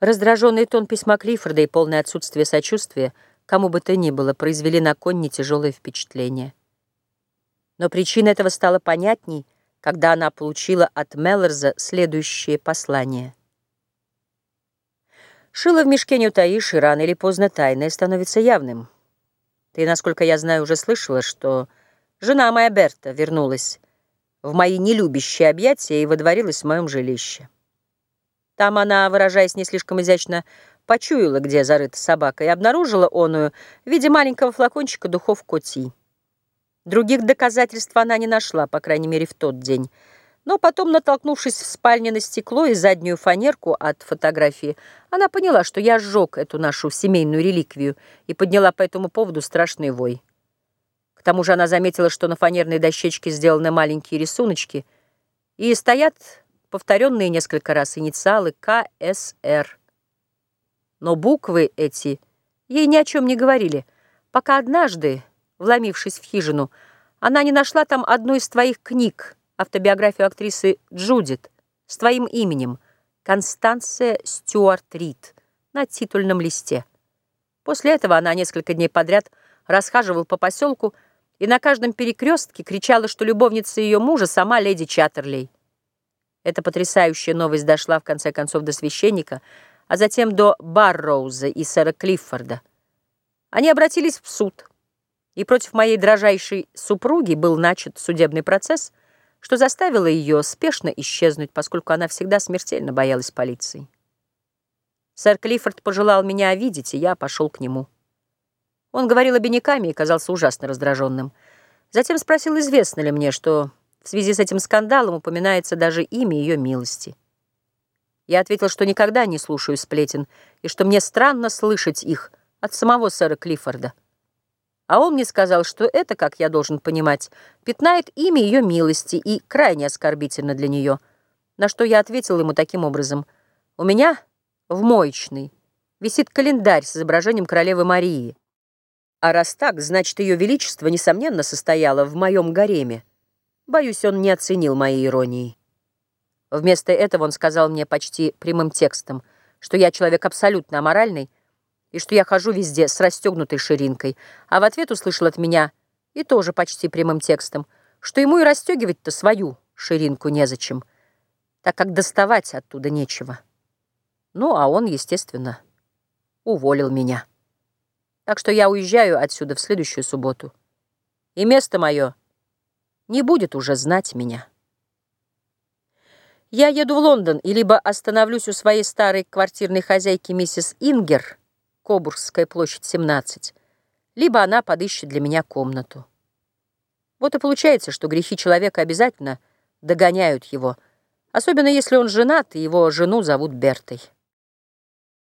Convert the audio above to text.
Раздраженный тон письма Клиффорда и полное отсутствие сочувствия кому бы то ни было произвели на Конни тяжелое впечатление. Но причина этого стала понятней, когда она получила от Меллорза следующее послание. «Шило в мешке не утаишь, и рано или поздно тайное становится явным. Ты, насколько я знаю, уже слышала, что жена моя Берта вернулась в мои нелюбящие объятия и водворилась в моем жилище». Там она, выражаясь не слишком изящно, почуяла, где зарыта собака, и обнаружила оную в виде маленького флакончика духов Коти. Других доказательств она не нашла, по крайней мере, в тот день. Но потом, натолкнувшись в спальне на стекло и заднюю фанерку от фотографии, она поняла, что я сжег эту нашу семейную реликвию и подняла по этому поводу страшный вой. К тому же она заметила, что на фанерной дощечке сделаны маленькие рисуночки и стоят повторенные несколько раз инициалы КСР. Но буквы эти ей ни о чем не говорили, пока однажды, вломившись в хижину, она не нашла там одну из твоих книг, автобиографию актрисы Джудит, с твоим именем, Констанция Стюарт Рид, на титульном листе. После этого она несколько дней подряд расхаживала по поселку и на каждом перекрестке кричала, что любовница ее мужа сама леди Чаттерлей. Эта потрясающая новость дошла в конце концов до священника, а затем до Барроуза и сэра Клиффорда. Они обратились в суд, и против моей дрожайшей супруги был начат судебный процесс, что заставило ее спешно исчезнуть, поскольку она всегда смертельно боялась полиции. Сэр Клиффорд пожелал меня видеть, и я пошел к нему. Он говорил обиняками и казался ужасно раздраженным. Затем спросил, известно ли мне, что в связи с этим скандалом упоминается даже имя ее милости. Я ответил, что никогда не слушаю сплетен, и что мне странно слышать их от самого сэра Клиффорда. А он мне сказал, что это, как я должен понимать, пятнает имя ее милости и крайне оскорбительно для нее. На что я ответил ему таким образом. «У меня в моечной висит календарь с изображением королевы Марии. А раз так, значит, ее величество, несомненно, состояло в моем гареме. Боюсь, он не оценил моей иронии. Вместо этого он сказал мне почти прямым текстом, что я человек абсолютно аморальный и что я хожу везде с расстегнутой ширинкой, а в ответ услышал от меня и тоже почти прямым текстом, что ему и расстегивать-то свою ширинку незачем, так как доставать оттуда нечего. Ну, а он, естественно, уволил меня. Так что я уезжаю отсюда в следующую субботу. И место мое — не будет уже знать меня. Я еду в Лондон и либо остановлюсь у своей старой квартирной хозяйки миссис Ингер, Кобургская площадь, 17, либо она подыщет для меня комнату. Вот и получается, что грехи человека обязательно догоняют его, особенно если он женат, и его жену зовут Бертой.